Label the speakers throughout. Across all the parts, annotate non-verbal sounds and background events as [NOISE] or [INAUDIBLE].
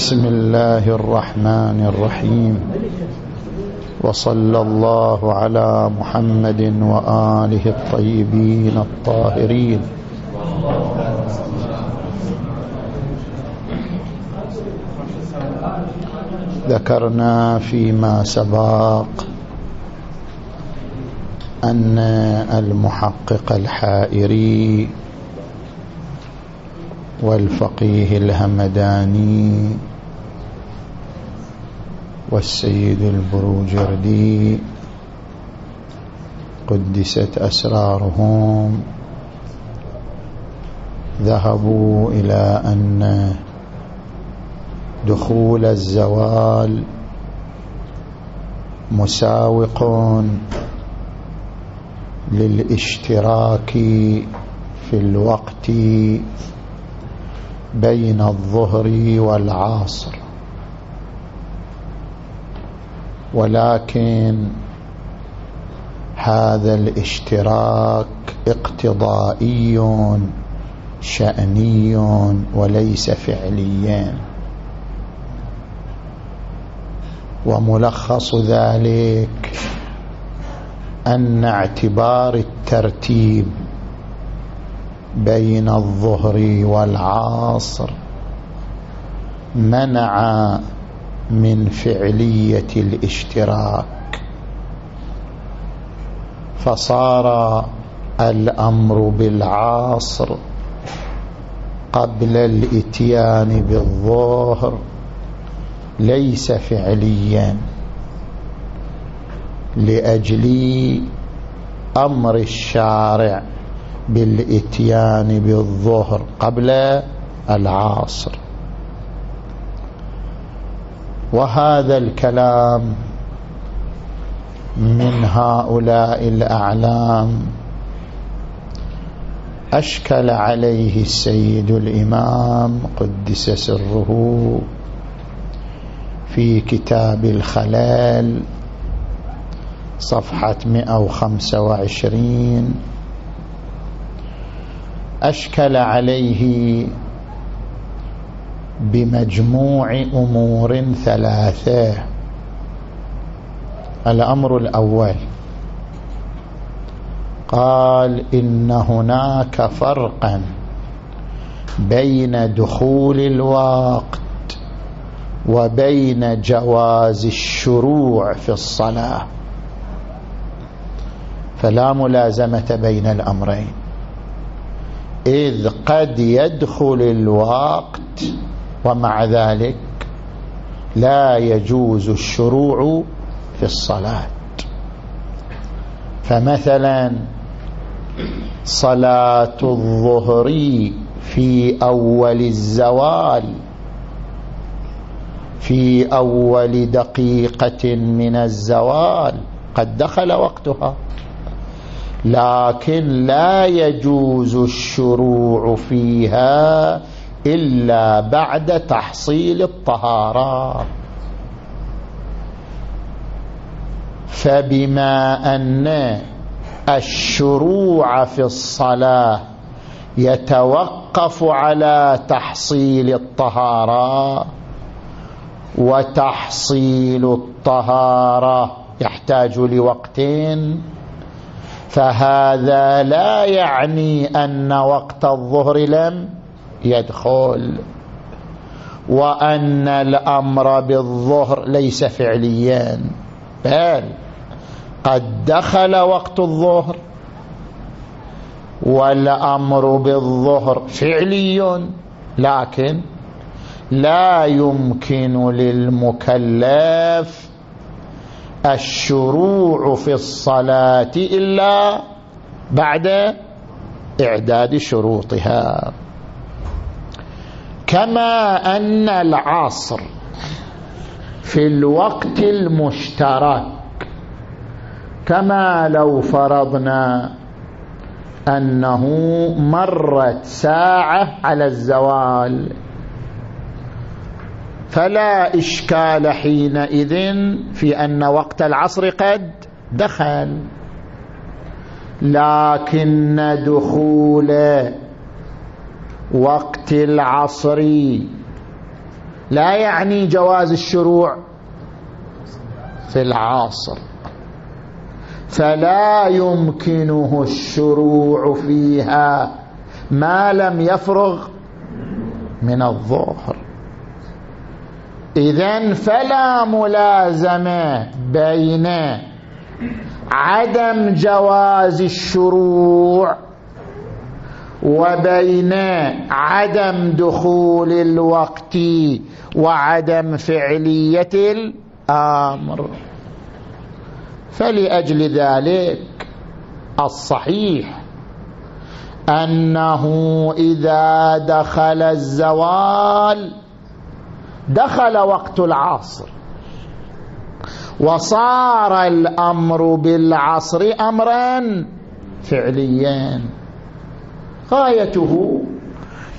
Speaker 1: بسم الله الرحمن الرحيم. وصلى الله على محمد وآله الطيبين الطاهرين. ذكرنا فيما سبق أن المحقق الحائري والفقيه الهمداني والسيد البروجردي قدست أسرارهم. ذهبوا إلى أن دخول الزوال مساوق للاشتراك في الوقت بين الظهر والعصر. ولكن هذا الاشتراك اقتضائي شأني وليس فعليا. وملخص ذلك أن اعتبار الترتيب بين الظهر والعصر منع من فعلية الاشتراك. فصار الأمر بالعصر قبل الإتيان بالظهر ليس فعليا لأجل أمر الشارع بالإتيان بالظهر قبل العصر. وهذا الكلام من هؤلاء الأعلام أشكل عليه السيد الإمام قدس سره في كتاب الخلال صفحة 125 أشكل عليه بمجموع أمور ثلاثة. الأمر الأول. قال إن هناك فرقا بين دخول الوقت وبين جواز الشروع في الصلاة. فلا ملازمة بين الأمرين. إذ قد يدخل الوقت ومع ذلك لا يجوز الشروع في الصلاة. فمثلا صلاة الظهر في أول الزوال في أول دقيقة من الزوال قد دخل وقتها لكن لا يجوز الشروع فيها إلا بعد تحصيل الطهارة. فبما أن الشروع في الصلاة يتوقف على تحصيل الطهارة وتحصيل الطهارة يحتاج لوقتين فهذا لا يعني أن وقت الظهر لم يدخل وأن الأمر بالظهر ليس فعليا. بل قد دخل وقت الظهر. والأمر بالظهر فعلي لكن لا يمكن للمكلف الشروع في الصلاة إلا بعد إعداد شروطها. كما أن العصر في الوقت المشترك كما لو فرضنا أنه مرت ساعة على الزوال فلا إشكال حينئذ في أن وقت العصر قد دخل لكن دخول وقت العصر. لا يعني جواز الشروع في العصر. فلا يمكنه الشروع فيها ما لم يفرغ من الظهر. إذن فلا ملازمة بين عدم جواز الشروع وبين عدم دخول الوقت وعدم فعلية الأمر. فلأجل ذلك الصحيح أنه إذا دخل الزوال دخل وقت العصر وصار الأمر بالعصر أمرا فعليا. غايته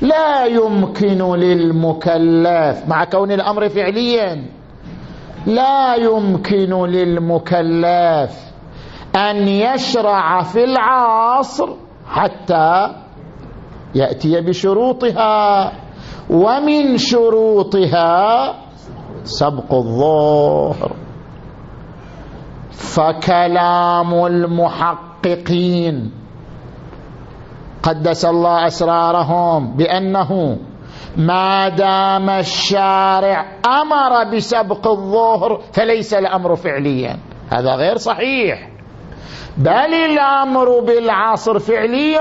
Speaker 1: لا يمكن للمكلف مع كون الأمر فعليا لا يمكن للمكلف أن يشرع في العصر حتى يأتي بشروطها ومن شروطها سبق الظهر. فكلام المحققين قدس الله أسرارهم بأنه ما دام الشارع أمر بسبق الظهر فليس الأمر فعليا. هذا غير صحيح. بل الأمر بالعصر فعلي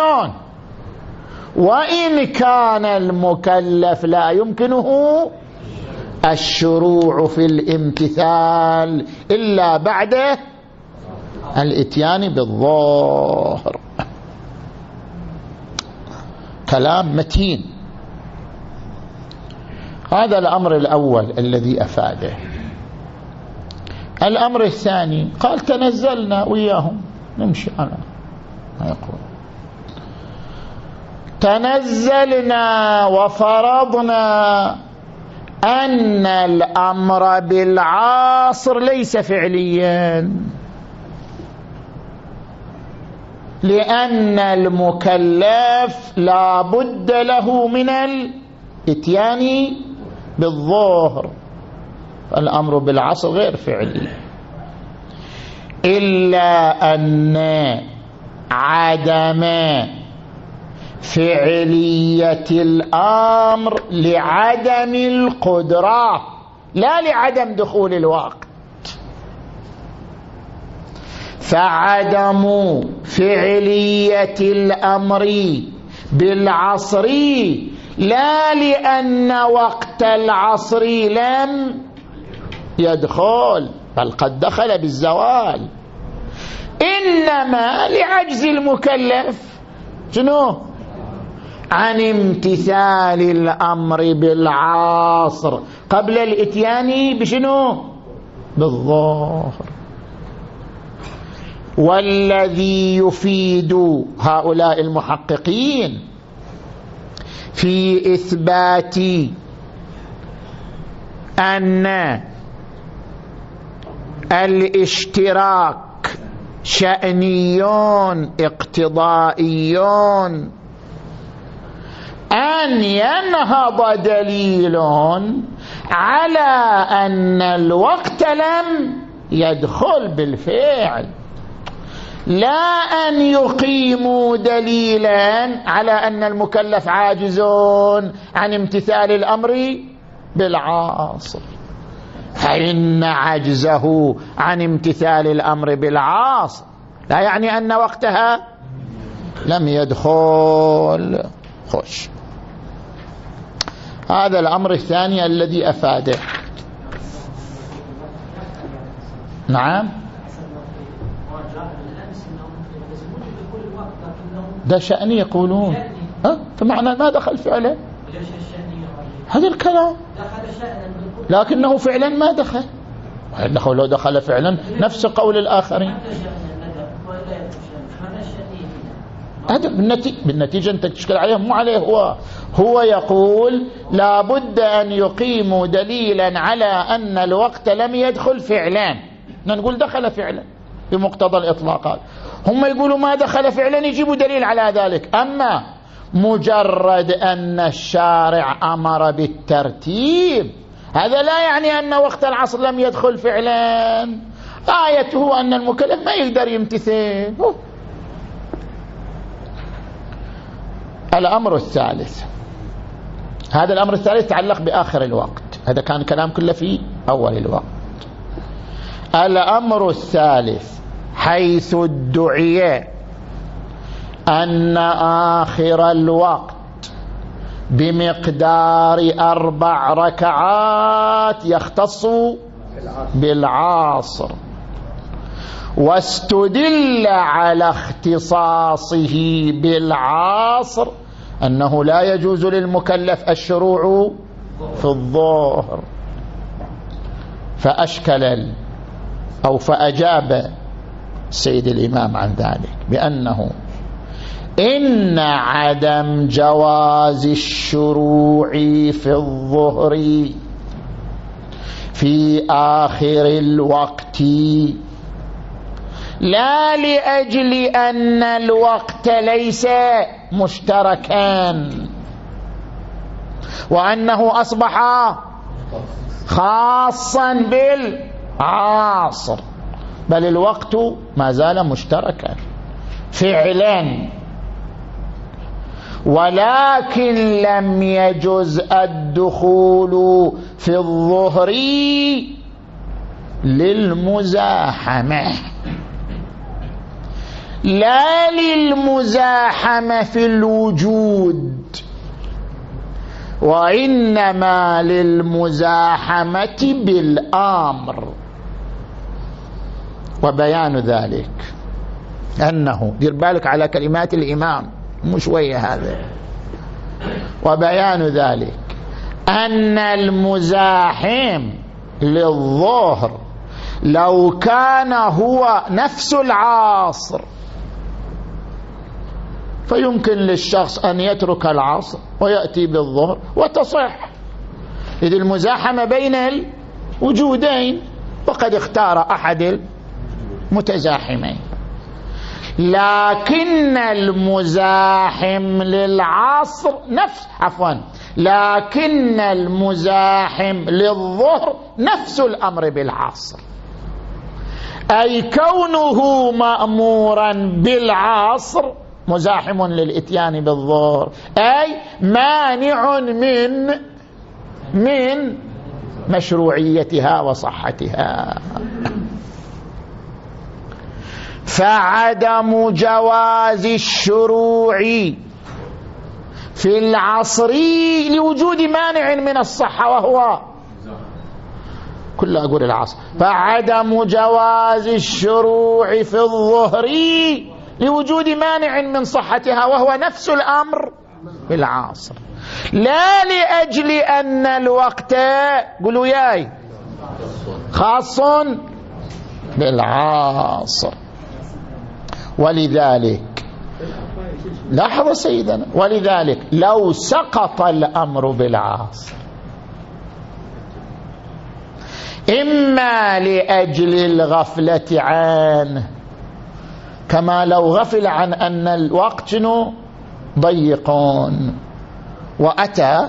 Speaker 1: وإن كان المكلف لا يمكنه الشروع في الامتثال إلا بعد الإتيان بالظهر. كلام متين. هذا الأمر الأول الذي أفاده. الأمر الثاني قال تنزلنا وياهم. نمشي على ما يقول. تنزلنا وفرضنا أن الأمر بالعاصر ليس فعليا. لأن المكلف لا بد له من الإتيان بالظهر. الأمر بالعصر غير فعلي إلا أن عدم فعلية الأمر لعدم القدرة لا لعدم دخول الوقت. فعدم فعلية الأمر بالعصر لا لأن وقت العصر لم يدخل بل قد دخل بالزوال. إنما لعجز المكلف شنو؟ عن امتثال الأمر بالعصر قبل الإتيان بشنو؟ بالظهر. والذي يفيد هؤلاء المحققين في إثبات أن الاشتراك شأنيون اقتضائيون. أن ينهض دليل على أن الوقت لم يدخل بالفعل. لا أن يقيموا دليلا على أن المكلف عاجز عن امتثال الأمر بالعاصر فإن عجزه عن امتثال الأمر بالعاصر لا يعني أن وقتها لم يدخل. خوش. هذا الأمر الثاني الذي أفاده. نعم. ده شأني يقولون. ها؟ فمعنى ما دخل فعلا هذا الكلام. لكنه فعلا ما دخل. انه لو دخل فعلا نفس قول الآخرين. هذا بالنتيجة, بالنتيجة أنت تشكل عليه مو عليه هو. هو يقول لا بد أن يقيموا دليلا على أن الوقت لم يدخل فعلا. نقول دخل فعلا. بمقتضى الإطلاقات هم يقولوا ما دخل فعلا يجيبوا دليل على ذلك. أما مجرد أن الشارع أمر بالترتيب هذا لا يعني أن وقت العصر لم يدخل فعلا. آيته أن المكلف ما يقدر يمتثل. الأمر الثالث. هذا الأمر الثالث يتعلق بآخر الوقت. هذا كان كلام كله في أول الوقت. الأمر الثالث. حيث ادعي أن آخر الوقت بمقدار أربع ركعات يختص بالعاصر واستدل على اختصاصه بالعاصر أنه لا يجوز للمكلف الشروع في الظهر فأشكل أو فأجاب السيد الإمام عن ذلك بأنه إن عدم جواز الشروع في الظهر في آخر الوقت لا لأجل أن الوقت ليس مشتركان وأنه أصبح خاصا بالعاصر بل الوقت ما زال مشتركا. فعلا. ولكن لم يجز الدخول في الظهر للمزاحمة. لا للمزاحمة في الوجود وإنما للمزاحمة بالآمر. وبيان ذلك. أنه دير بالك على كلمات الإمام مش ويا هذا. وبيان ذلك. أن المزاحم للظهر لو كان هو نفس العاصر فيمكن للشخص أن يترك العصر ويأتي بالظهر وتصح. إذ المزاحمة بين الوجودين وقد اختار أحد المتزاحمين لكن المزاحم للعصر نفس عفوا لكن المزاحم للظهر نفس الأمر بالعصر. أي كونه مأمورا بالعصر مزاحم للإتيان بالظهر. أي مانع من من مشروعيتها وصحتها. فعدم جواز الشروع في العصر لوجود مانع من الصحة وهو كل أقول العصر. فعدم جواز الشروع في الظهر لوجود مانع من صحتها وهو نفس الأمر بالعاصر لا لأجل أن الوقت قولوا ياي خاص بالعاصر ولذلك. لاحظ سيدنا ولذلك لو سقط الأمر بالعاصر إما لأجل الغفلة عنه كما لو غفل عن أن الوقت شنو؟ ضيق وأتى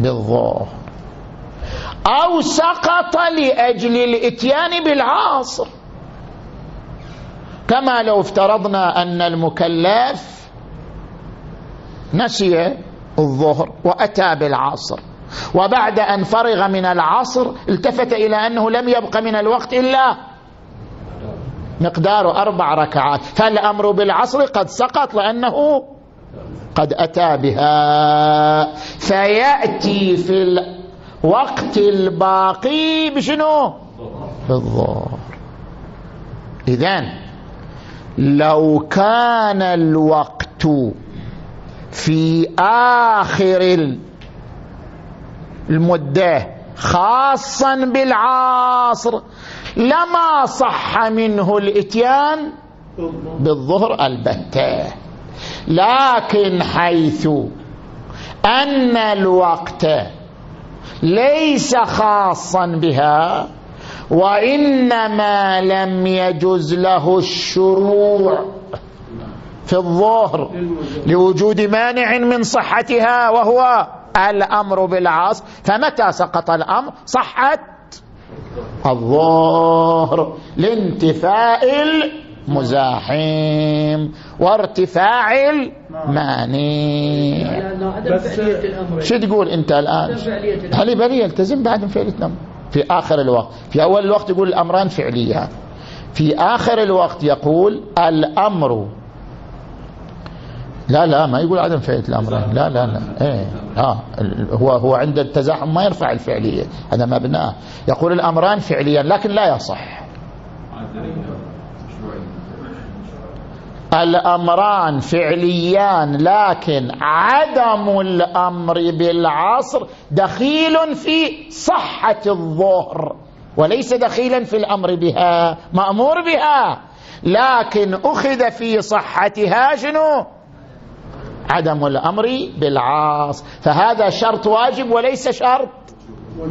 Speaker 1: بالظهر. أو سقط لأجل الإتيان بالعاصر كما لو افترضنا أن المكلف نسي الظهر وأتى بالعصر وبعد أن فرغ من العصر التفت إلى أنه لم يبق من الوقت إلا مقدار أربع ركعات فالأمر بالعصر قد سقط لأنه قد أتى بها. فيأتي في الوقت الباقي بشنو؟ بالظهر. إذن لو كان الوقت في آخر المدة خاصا بالعصر لما صح منه الإتيان؟ بالظهر البتة. لكن حيث أن الوقت ليس خاصا بها وإنما لم يجز له الشروع في الظهر لوجود مانع من صحتها وهو الأمر بالعاص. فمتى سقط الأمر؟ صحت الظهر لانتفاء المزاحم وارتفاع المانع. شو تقول أنت الآن؟ هل بل يلتزم بعد فعلية الأمر؟ في آخر الوقت. في أول الوقت يقول الأمران فعليان في آخر الوقت يقول الأمر. لا لا ما يقول عدم فعلية الأمرين لا لا لا. إيه آه هو هو عند التزاحم ما يرفع الفعلية. هذا مبناه يقول الأمران فعليا لكن لا يصح. الأمران فعليان لكن عدم الأمر بالعصر دخيل في صحة الظهر وليس دخيلا في الأمر بها مأمور بها لكن أخذ في صحتها شنو؟ عدم الأمر بالعاص. فهذا شرط واجب وليس شرط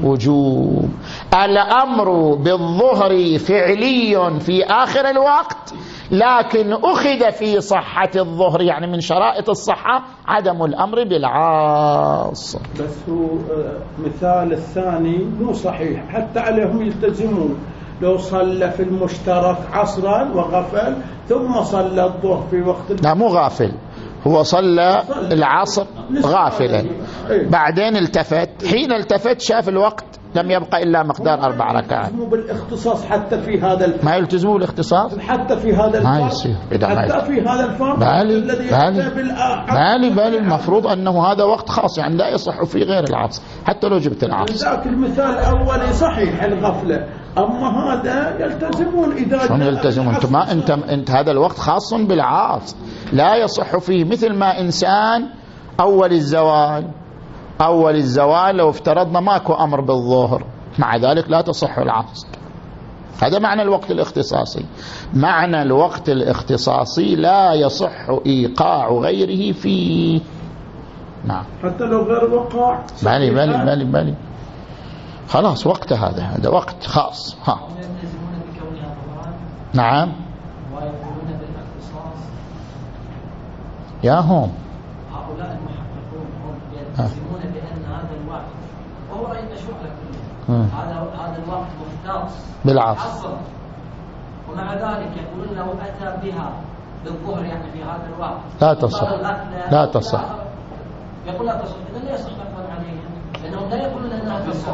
Speaker 1: وجوب. الأمر بالظهر فعلي في آخر الوقت. لكن أخذ في صحة الظهر يعني من شرائط الصحة عدم الأمر بالعاص.
Speaker 2: بس هو آه، مثال الثاني مو صحيح حتى عليهم يلتزمون. لو صلى في المشترك عصرا وغفل ثم صلى الظهر في وقت
Speaker 1: لا مو غافل. هو صلى العصر غافلا. بعدين التفت حين التفت شاف الوقت لم يبقى إلا مقدار أربع ركعات.
Speaker 2: بالاختصاص حتى في هذا الفرق.
Speaker 1: ما يلتزموا بالاختصاص؟
Speaker 2: حتى في هذا الفرق.
Speaker 1: ما يصير.
Speaker 2: حتى في هذا الفرق
Speaker 1: بالي بالي بالي بالي المفروض أنه هذا وقت خاص يعني لا يصح فيه غير العصر حتى لو جبت العصر.
Speaker 2: ذاك المثال الأولي صحيح الغفلة. أما هذا يلتزمون إذا
Speaker 1: شلون يلتزمون؟ أنت ما أنت أنت هذا الوقت خاص بالعاص لا يصح فيه مثل ما إنسان أول الزوال. أول الزوال لو افترضنا ماكو أمر بالظهر. مع ذلك لا تصح العصر هذا معنى الوقت الاختصاصي. معنى الوقت الاختصاصي لا يصح إيقاع غيره فيه.
Speaker 2: نعم. حتى لو غير وقع
Speaker 1: بالي بالي بالي بالي خلاص وقت هذا هذا وقت خاص. ها. نعم. يا هم هؤلاء يلتزمون بأن هذا وهو رأي المشروع هذا هذا الوقت مختص بالعصر ومع ذلك يقولون لو أتى بها بالظهر يعني في هذا الوقت لا تصح. لا تصح. يقول لا تصح. اذا لا يصح نقبل عليها لأنهم لا يقولون أنها تصح.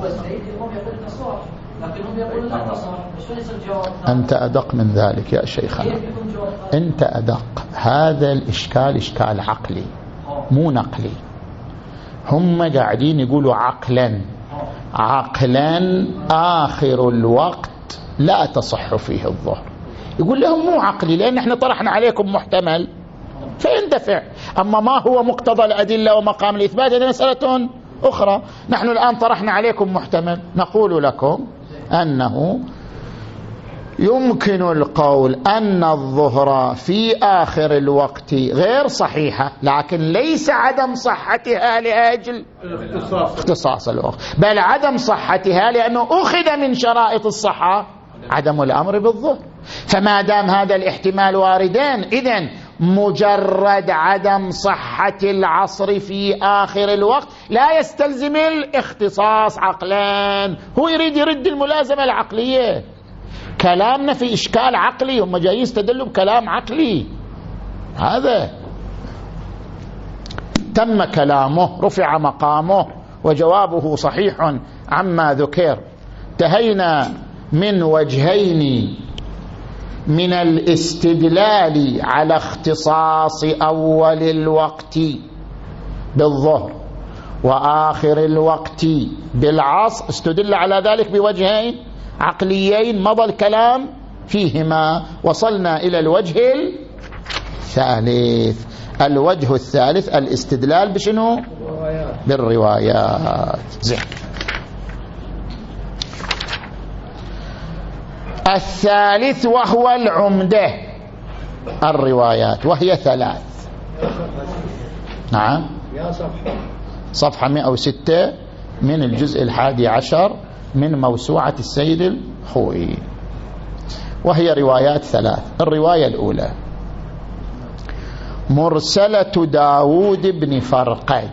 Speaker 1: هو السيد هم يقول تصح. لكنهم يقولون لا تصح. شلون يصير جواب أنت أدق من ذلك يا شيخنا. أنت أدق. هذا الإشكال إشكال عقلي. مو نقلي. هم قاعدين يقولوا عقلا. عقلا آخر الوقت لا تصح فيه الظهر. يقول لهم مو عقلي لأن إحنا طرحنا عليكم محتمل. فيندفع أما ما هو مقتضى الأدلة ومقام الإثبات هذه مسألة أخرى. نحن الآن طرحنا عليكم محتمل. نقول لكم أنه يمكن القول أن الظهر في آخر الوقت غير صحيحة لكن ليس عدم صحتها لأجل اختصاص. الوقت. بل عدم صحتها لأنه أخذ من شرائط الصحة عدم الأمر بالظهر. فما دام هذا الاحتمال واردين إذن مجرد عدم صحة العصر في آخر الوقت لا يستلزم الاختصاص عقلان هو يريد يرد الملازمة العقلية. كلامنا في إشكال عقلي هم جايين يستدلوا بكلام عقلي. هذا. تم كلامه رفع مقامه وجوابه صحيح عما ذكر. انتهينا من وجهين من الاستدلال على اختصاص أول الوقت بالظهر وآخر الوقت بالعصر. استدل على ذلك بوجهين. عقليين مضى الكلام فيهما. وصلنا إلى الوجه الثالث. الوجه الثالث الاستدلال بشنو؟ بالروايات. زين. الثالث وهو العمدة. الروايات. وهي ثلاث. نعم. صفحة. 106 من الجزء الحادي عشر. من موسوعة السيد الخوئي. وهي روايات ثلاث. الرواية الأولى. مرسلة داود بن فرقد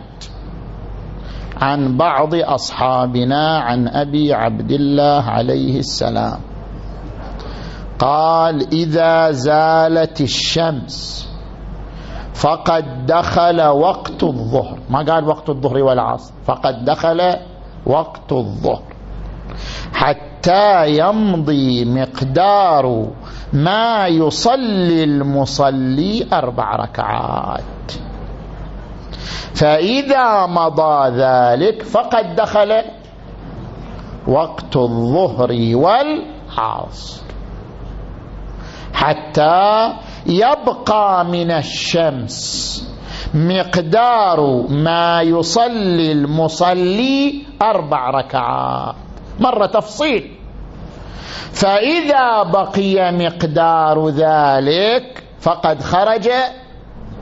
Speaker 1: عن بعض أصحابنا عن أبي عبد الله عليه السلام. قال إذا زالت الشمس فقد دخل وقت الظهر. ما قال وقت الظهر والعصر؟ فقد دخل وقت الظهر. حتى يمضي مقدار ما يصلي المصلي أربع ركعات. فإذا مضى ذلك فقد دخل وقت الظهر والعصر. حتى يبقى من الشمس مقدار ما يصلي المصلي أربع ركعات. مرة تفصيل. فإذا بقي مقدار ذلك فقد خرج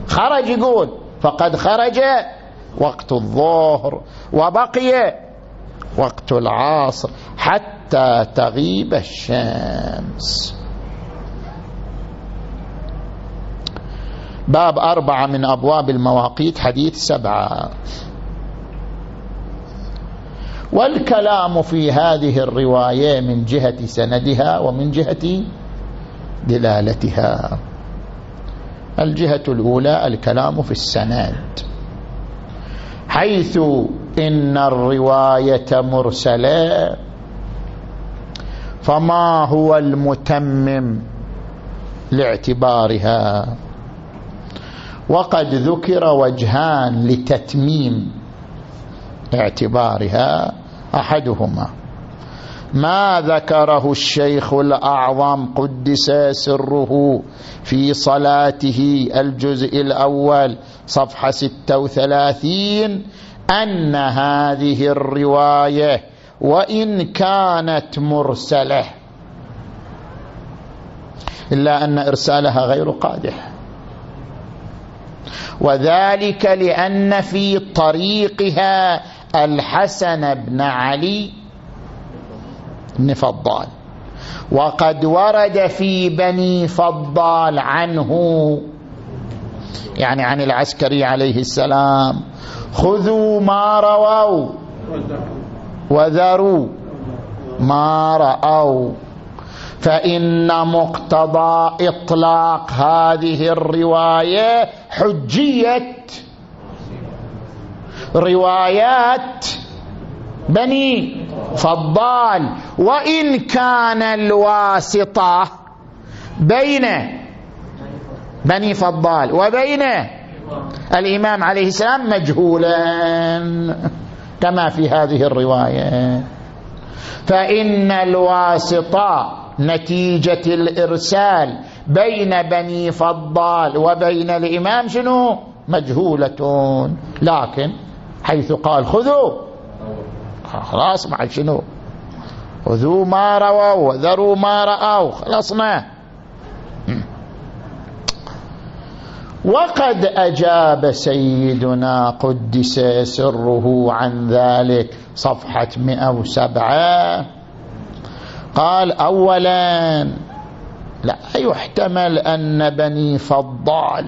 Speaker 1: خرج يقول فقد خرج وقت الظهر وبقي وقت العصر حتى تغيب الشمس. باب أربعة من أبواب المواقيت حديث سبعة. والكلام في هذه الرواية من جهة سندها ومن جهة دلالتها. الجهة الأولى الكلام في السند. حيث إن الرواية مرسلة فما هو المتمم لاعتبارها؟ وقد ذكر وجهان لتتميم اعتبارها. أحدهما. ما ذكره الشيخ الأعظم قدس سره في صلاته الجزء الأول صفحة 36 أن هذه الرواية وإن كانت مرسلة. إلا أن إرسالها غير قادح. وذلك لأن في طريقها الحسن بن علي بن فضال. وقد ورد في بني فضال عنه يعني عن العسكري عليه السلام خذوا ما رووا وذروا ما رأوا فإن مقتضى إطلاق هذه الرواية حجية روايات بني فضال. وإن كان الواسطة بين بني فضال وبين الإمام عليه السلام مجهولا كما في هذه الرواية. فإن الواسطة نتيجة الإرسال بين بني فضال وبين الإمام شنو؟ مجهولة. لكن حيث قال خذوا. خلاص مع شنو؟ خذوا ما رووا وذروا ما رأوا خلصنا. وقد أجاب سيدنا قدس سره عن ذلك صفحة 107 قال أولا لا يحتمل أن بني فضال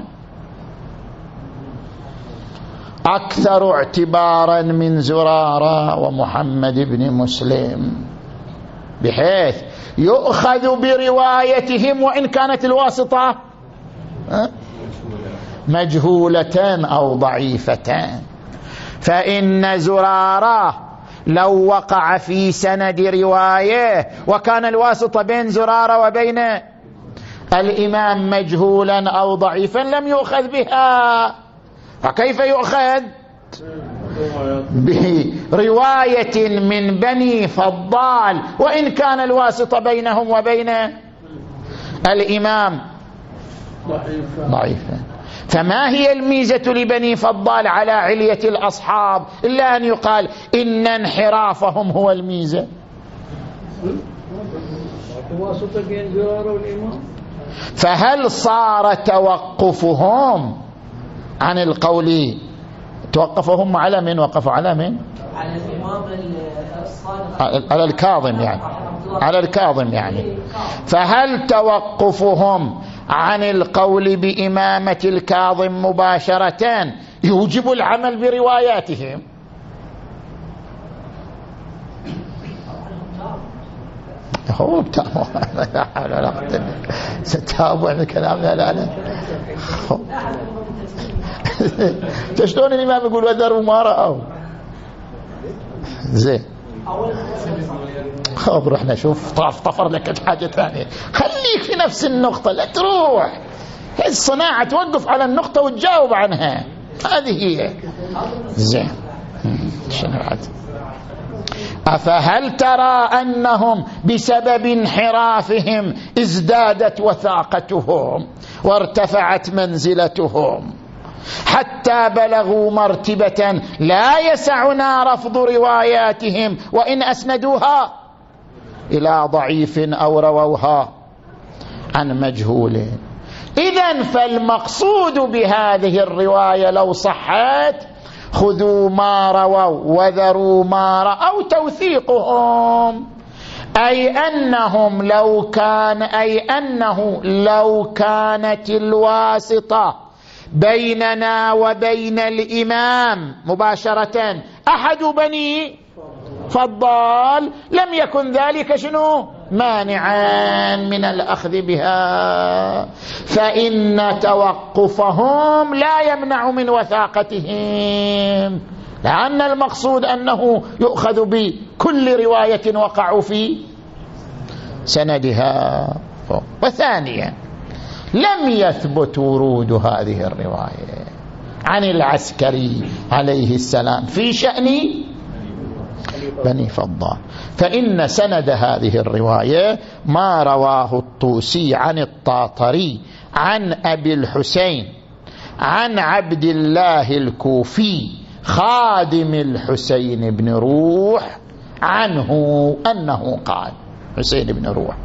Speaker 1: أكثر اعتبارا من زرارة ومحمد بن مسلم. بحيث يؤخذ بروايتهم وإن كانت الواسطة مجهولة أو ضعيفة فإن زرارة لو وقع في سند رواية وكان الواسطة بين زرارة وبين الإمام مجهولا أو ضعيفا لم يؤخذ بها. فكيف يؤخذ؟ برواية من بني فضال. وإن كان الواسطه بينهم وبين الإمام ضعيفا فما هي الميزة لبني فضال على علية الأصحاب؟ إلا أن يقال إن انحرافهم هو الميزة. فهل صار توقفهم؟ عن القول توقفوا هم على من؟ وقفوا على من؟ على الإمام على الكاظم يعني. على الكاظم يعني. فهل توقفهم عن القول بإمامة الكاظم مباشرة؟ يوجب العمل برواياتهم. هو لا حول ولا قوة ستتابع الكلام لا لا لا شلون الإمام يقول وذروا ما رأوا؟ زين. خب رحنا شوف طاف طفر لك حاجة ثانية. خليك في نفس النقطة لا تروح. الصناعة توقف على النقطة وتجاوب عنها. هذه هي. زين. شنو بعد؟ أفهل ترى أنهم بسبب انحرافهم ازدادت وثاقتهم وارتفعت منزلتهم حتى بلغوا مرتبة لا يسعنا رفض رواياتهم وإن أسندوها إلى ضعيف أو رووها عن مجهول. إذا فالمقصود بهذه الرواية لو صحت خذوا ما رووا وذروا ما رأوا. توثيقهم. أي أنهم لو كان أي أنه لو كانت الواسطة بيننا وبين الإمام مباشرة. أحد بني فضال لم يكن ذلك شنو؟ مانعا من الأخذ بها. فإن توقفهم لا يمنع من وثاقتهم لأن المقصود أنه يؤخذ بكل رواية وقعوا في سندها. وثانيا لم يثبت ورود هذه الرواية عن العسكري عليه السلام في شأن بني فضال. فإن سند هذه الرواية ما رواه الطوسي عن الطاطري عن أبي الحسين عن عبد الله الكوفي خادم الحسين بن روح عنه أنه قال حسين بن روح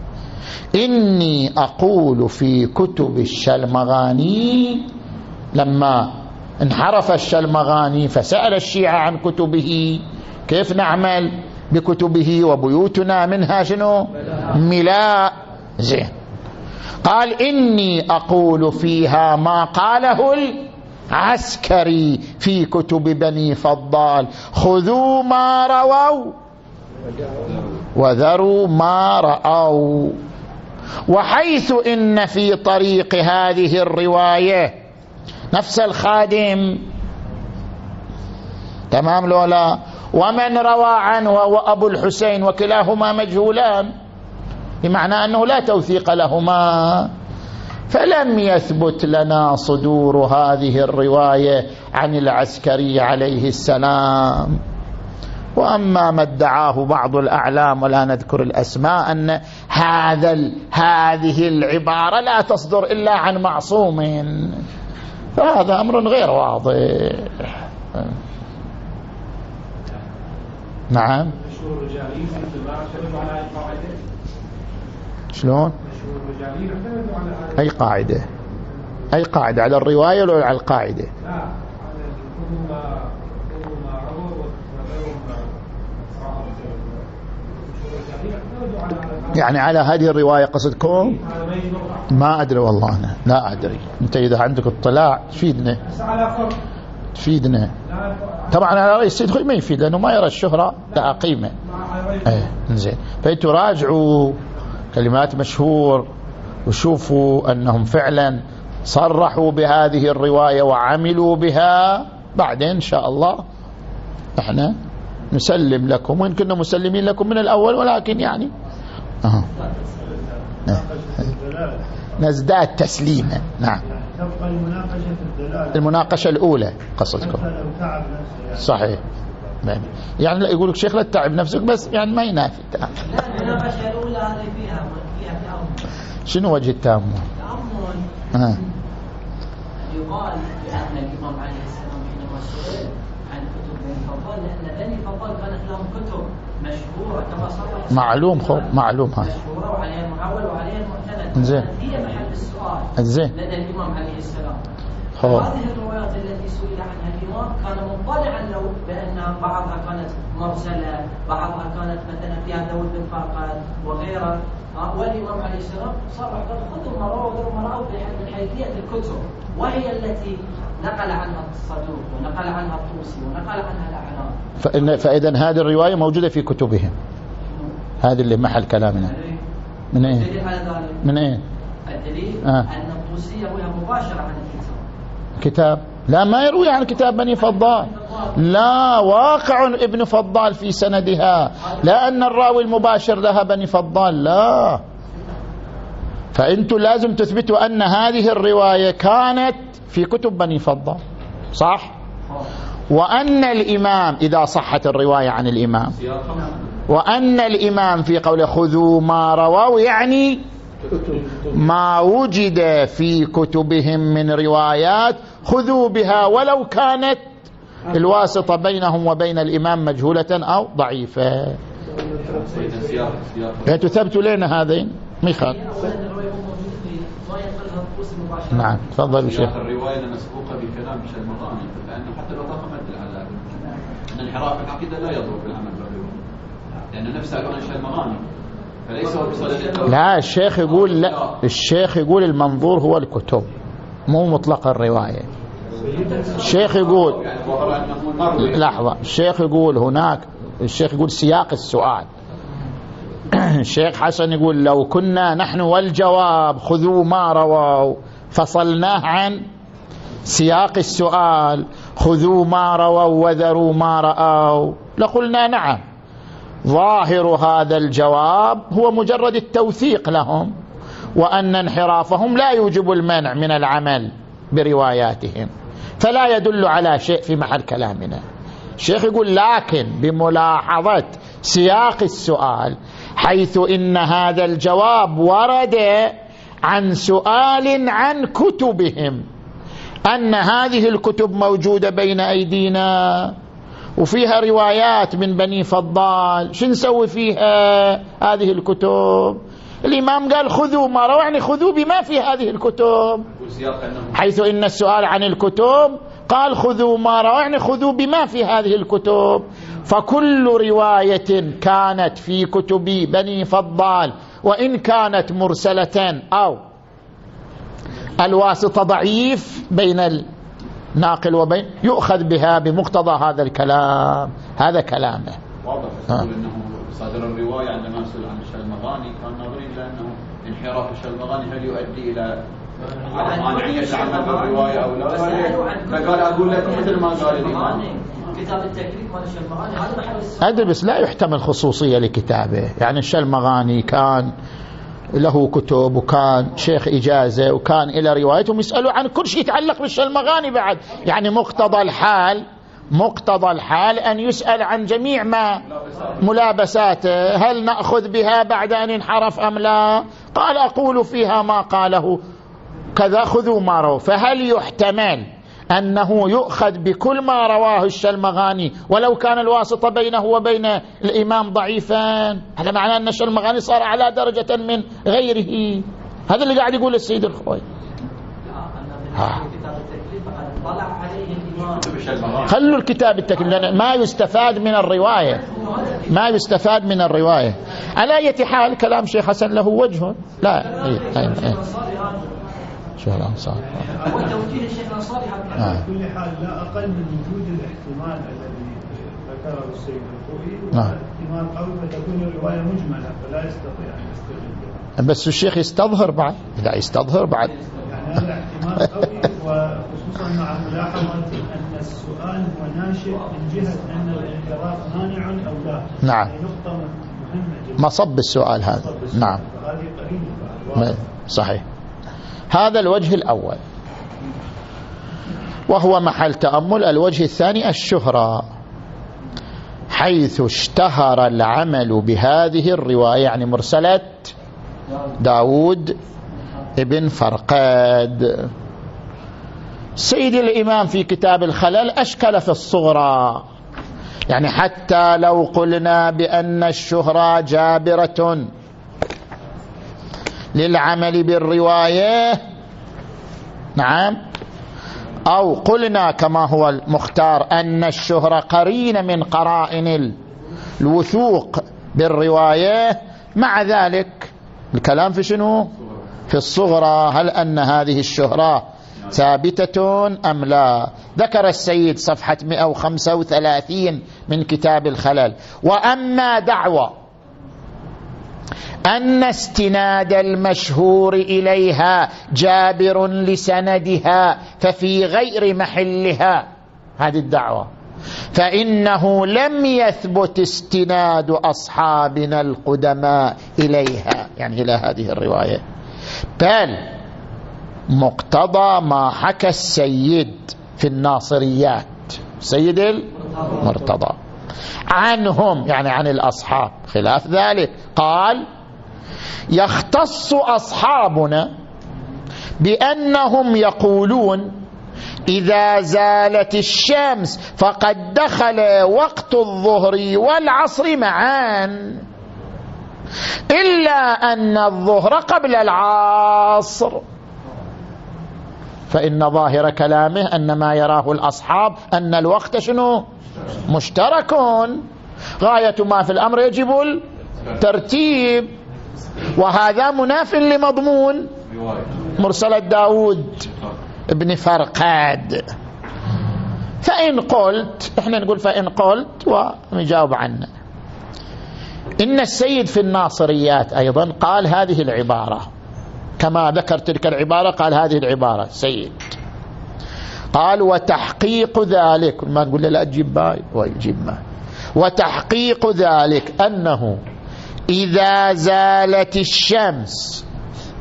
Speaker 1: إني أقول في كتب الشلمغاني لما انحرف الشلمغاني فسأل الشيعة عن كتبه كيف نعمل؟ بكتبه وبيوتنا منها شنو؟ ملاء. زين. قال إني أقول فيها ما قاله العسكري في كتب بني فضال. خذوا ما رووا وذروا ما رأوا. وحيث إن في طريق هذه الرواية نفس الخادم. تمام لولا؟ ومن روى عنه هو أبو الحسين وكلاهما مجهولان بمعنى أنه لا توثيق لهما. فلم يثبت لنا صدور هذه الرواية عن العسكري عليه السلام. وأما ما ادعاه بعض الأعلام ولا نذكر الأسماء أن هذا هذه العبارة لا تصدر إلا عن معصوم. فهذا أمر غير واضح. نعم. شلون؟ أي قاعدة. أي قاعدة على الرواية ولا على القاعدة؟ يعني على هذه الرواية قصدكم؟ ما أدري والله أنا لا أدري. أنت إذا عندك اطلاع تفيدنا تفيدنا. طبعا على رأي السيد خوي ما يفيد لأنه ما يرى الشهرة لها قيمة إيه زين فأنتوا راجعوا كلمات مشهور وشوفوا أنهم فعلا صرحوا بهذه الرواية وعملوا بها. بعدين إن شاء الله إحنا نسلم لكم وإن كنا مسلمين لكم من الأول ولكن يعني أه. نزداد تسليما. نعم. المناقشة الأولى قصدكم. صحيح. نعم. يعني لا يقول لك شيخ لا تتعب نفسك بس يعني ما ينافي. التأمل المناقشة الأولى هذه فيها فيها تأمل شنو وجه التأمل؟ تأمل آه. يقال بأن الإمام عليه السلام حينما سئل عن كتب بني فضال لأن بني فضال كانت لهم كتب مشهورة كما صرح معلوم خو معلوم هذا. مشهورة وعليها المعول وعليها زين. هي محل السؤال. زين. لدى الإمام عليه السلام.
Speaker 3: هذه الروايات التي سئل عنها الإمام كان مطلعا له بأن بعضها كانت مرسلة بعضها كانت مثلا فيها بن فرقد وغيره آه، والإمام عليه السلام صرح قال خذوا ما روى وغير ما من حيثية الكتب. وهي التي نقل عنها الصدوق ونقل عنها الطوسي ونقل عنها الأعلام.
Speaker 1: فإذا هذه الرواية موجودة في كتبهم. هذه اللي محل كلامنا. من إيه؟ من إيه؟
Speaker 3: الدليل آه. أن الطوسي يرويها مباشرة عن الكتاب.
Speaker 1: كتاب. لا ما يروي عن كتاب بني فضال. لا واقع ابن فضال في سندها. لا أن الراوي المباشر لها بني فضال. لا. فأنتم لازم تثبتوا أن هذه الرواية كانت في كتب بني فضال. صح؟ وأن الإمام إذا صحت الرواية عن الإمام. وأن الإمام في قوله خذوا ما رواه يعني ما وجد في كتبهم من روايات خذوا بها ولو كانت الواسطة بينهم وبين الإمام مجهولة أو ضعيفة. تثبتوا لنا هذين؟ ميخال. نعم تفضل
Speaker 4: شيخ. الرواية مسبوقة بكلام المغاني لأنه حتى لو ضخم على أن انحراف العقيدة لا يضر بالعمل.
Speaker 1: لا الشيخ يقول لا. الشيخ يقول المنظور هو الكتب مو مطلق الرواية. الشيخ يقول لحظة. الشيخ يقول هناك الشيخ يقول سياق السؤال. [CLEARS THROAT] الشيخ حسن يقول لو كنا نحن والجواب خذوا ما رووا فصلناه عن سياق السؤال. خذوا ما رووا وذروا ما رأوا. لقلنا نعم. ظاهر هذا الجواب هو مجرد التوثيق لهم وأن انحرافهم لا يوجب المنع من العمل برواياتهم فلا يدل على شيء في محل كلامنا. الشيخ يقول لكن بملاحظة سياق السؤال حيث إن هذا الجواب ورد عن سؤال عن كتبهم أن هذه الكتب موجودة بين أيدينا. وفيها روايات من بني فضال. شو نسوي فيها هذه الكتب؟ الإمام قال خذوا ما روى يعني خذوا بما في هذه الكتب. حيث إن السؤال عن الكتب قال خذوا ما روى يعني خذوا بما في هذه الكتب. فكل رواية كانت في كتب بني فضال وإن كانت مرسلة أو الواسطة ضعيف بين الناقل وبين يؤخذ بها بمقتضى هذا الكلام هذا كلامه.
Speaker 4: واضح إنه صادر الرواية عندما سئل عن الشلمغاني كان ناظرين إلى أنه انحراف الشلمغاني هل يؤدي إلى مانعيه العمل بالرواية أو لا؟ فقال أقول لكم مثل ما قال الإمام. كتاب التكليف مال
Speaker 1: الشلمغاني هذا محل أدري بس لا يحتمل خصوصية لكتابه. يعني الشلمغاني كان له كتب وكان شيخ إجازة وكان إلى روايتهم يسألوا عن كل شيء يتعلق بالشلمغاني بعد. يعني مقتضى الحال مقتضى الحال أن يسأل عن جميع ما ملابساته. هل نأخذ بها بعد أن انحرف أم لا؟ قال أقول فيها ما قاله. كذا خذوا ما رووا فهل يحتمل أنه يؤخذ بكل ما رواه الشلمغاني. ولو كان الواسطة بينه وبين الإمام ضعيفا هذا معناه أن الشلمغاني صار على درجة من غيره. هذا اللي قاعد يقول السيد الخوي. خلوا الكتاب التكليف ما يستفاد من الرواية. ما يستفاد من الرواية. على أي حال كلام شيخ حسن له وجه. لا أي أي أي. شو الأنصار
Speaker 5: وتوجيه الشيخ الأنصاري على كل حال لا أقل من وجود الاحتمال الذي ذكره السيد الخوئي نعم احتمال قوي فتكون الرواية مجملة فلا يستطيع أن يستغل
Speaker 1: بس الشيخ يستظهر بعد؟ لا يستظهر بعد.
Speaker 5: يعني هذا احتمال قوي وخصوصا مع ملاحظة أن السؤال هو ناشئ من جهة أن الانحراف مانع أو لا.
Speaker 1: نعم. يعني نقطة مهمة جدا. مصب السؤال هذا. نعم.
Speaker 5: هذه قريبة.
Speaker 1: صحيح. هذا الوجه الأول. وهو محل تأمل الوجه الثاني الشهرة حيث اشتهر العمل بهذه الرواية يعني مرسلة داود ابن فرقاد. سيد الإمام في كتاب الخلل أشكل في الصغرى. يعني حتى لو قلنا بأن الشهرة جابرة للعمل بالرواية. نعم. أو قلنا كما هو المختار أن الشهرة قرين من قرائن الوثوق بالرواية. مع ذلك الكلام في شنو؟ في الصغرى. هل أن هذه الشهرة ثابتة أم لا؟ ذكر السيد صفحة 135 من كتاب الخلل. وأما دعوى أن استناد المشهور إليها جابر لسندها ففي غير محلها. هذه الدعوة. فإنه لم يثبت استناد أصحابنا القدماء إليها. يعني إلى هذه الرواية. بل مقتضى ما حكى السيد في الناصريات. سيد المرتضى. عنهم يعني عن الأصحاب خلاف ذلك. قال يختص أصحابنا بأنهم يقولون إذا زالت الشمس فقد دخل وقت الظهر والعصر معا إلا أن الظهر قبل العصر. فإن ظاهر كلامه أن ما يراه الأصحاب أن الوقت شنو؟ مشترك. غاية ما في الأمر يجب الترتيب. وهذا مناف لمضمون. مرسلة داود ابن فرقاد. فإن قلت إحنا نقول فإن قلت ونجاوب عنه. إن السيد في الناصريات أيضا قال هذه العبارة. كما ذكر تلك العبارة قال هذه العبارة سيد. قال وتحقيق ذلك ما نقول لا تجيب ما. وتحقيق ذلك أنه إذا زالت الشمس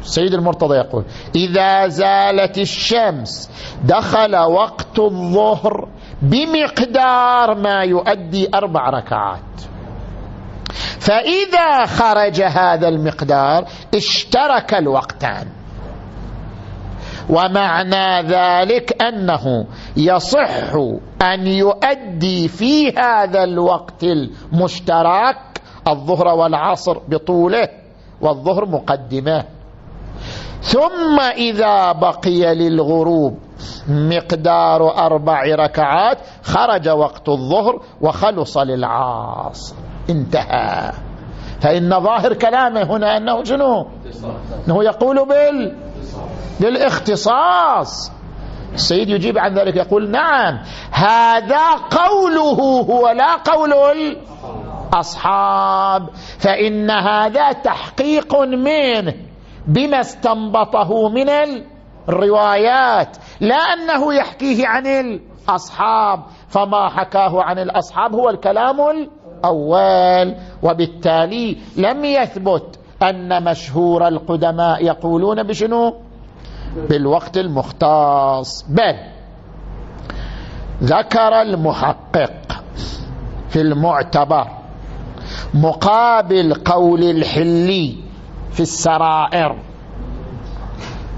Speaker 1: سيد المرتضى يقول إذا زالت الشمس دخل وقت الظهر بمقدار ما يؤدي أربع ركعات. فإذا خرج هذا المقدار اشترك الوقتان. ومعنى ذلك أنه يصح أن يؤدي في هذا الوقت المشترك الظهر والعصر بطوله والظهر مقدمه. ثم إذا بقي للغروب مقدار أربع ركعات خرج وقت الظهر وخلص للعصر. انتهى. فإن ظاهر كلامه هنا أنه شنو؟ أنه يقول بال بالاختصاص السيد يجيب عن ذلك يقول نعم هذا قوله هو لا قول الأصحاب. فإن هذا تحقيق منه بما استنبطه من الروايات لا أنه يحكيه عن الأصحاب. فما حكاه عن الأصحاب هو الكلام الأول وبالتالي لم يثبت أن مشهور القدماء يقولون بشنو؟ بالوقت المختص. بل ذكر المحقق في المعتبر مقابل قول الحلي في السرائر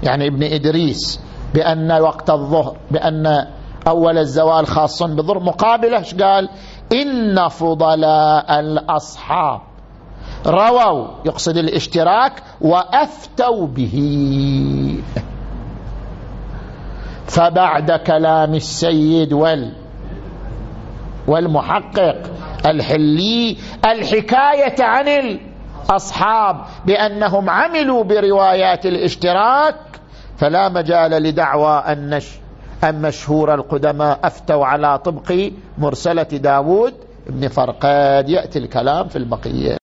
Speaker 1: يعني ابن إدريس بأن وقت الظهر بأن أول الزوال خاص بظهر مقابله قال؟ إن فضلاء الأصحاب. رووا يقصد الاشتراك وأفتوا به. فبعد كلام السيد وال والمحقق الحلي الحكاية عن الأصحاب بأنهم عملوا بروايات الاشتراك فلا مجال لدعوى أن أن مشهور القدماء أفتوا على طبق مرسلة داود ابن فرقاد. يأتي الكلام في البقية.